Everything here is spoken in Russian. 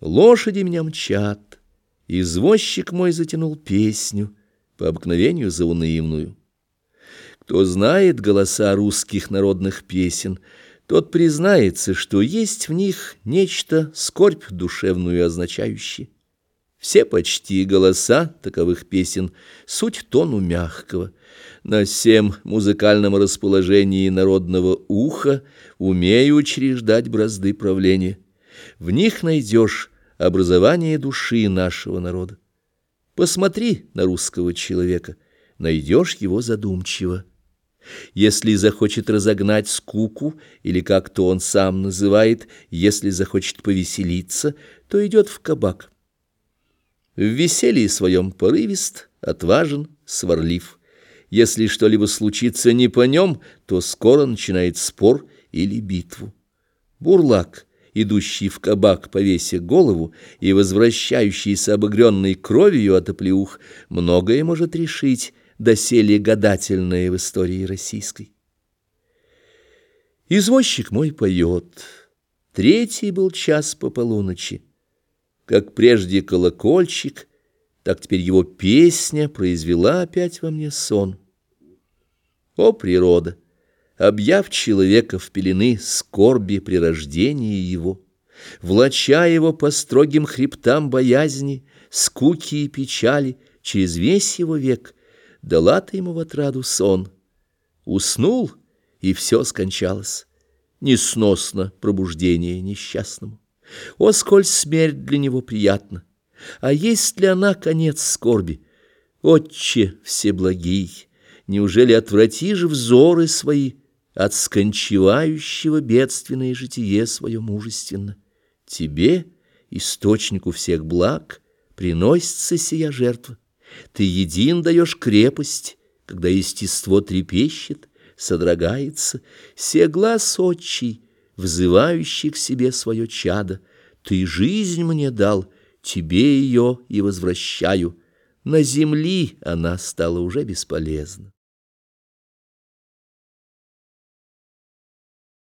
Лошади меня мчат, извозчик мой затянул песню, по обыкновению заунывную. Кто знает голоса русских народных песен, тот признается, что есть в них нечто скорбь душевную означающее. Все почти голоса таковых песен — суть тону мягкого. На всем музыкальном расположении народного уха умею учреждать бразды правления. В них найдешь образование души нашего народа. Посмотри на русского человека, найдешь его задумчиво. Если захочет разогнать скуку, или как-то он сам называет, если захочет повеселиться, то идет в кабак. В веселье своем порывист, отважен, сварлив. Если что-либо случится не по нем, то скоро начинает спор или битву. Бурлак, идущий в кабак, повесив голову, и возвращающийся обогренной кровью от оплеух, многое может решить, доселе гадательное в истории российской. Извозчик мой поет. Третий был час по полуночи. Как прежде колокольчик, так теперь его песня произвела опять во мне сон. О, природа! Объяв человека в пелены скорби при рождении его, влача его по строгим хребтам боязни, скуки и печали через весь его век, дала ты ему в отраду сон. Уснул, и все скончалось. Несносно пробуждение несчастному. О, сколь смерть для него приятна! А есть ли она конец скорби? Отче всеблагий, неужели отвратишь взоры свои от скончивающего бедственное житие свое мужественно? Тебе, источнику всех благ, приносится сия жертва. Ты един даешь крепость, когда естество трепещет, содрогается, се глаз отчий, взывающий к себе свое чадо. Ты жизнь мне дал, тебе ее и возвращаю. На земли она стала уже бесполезна.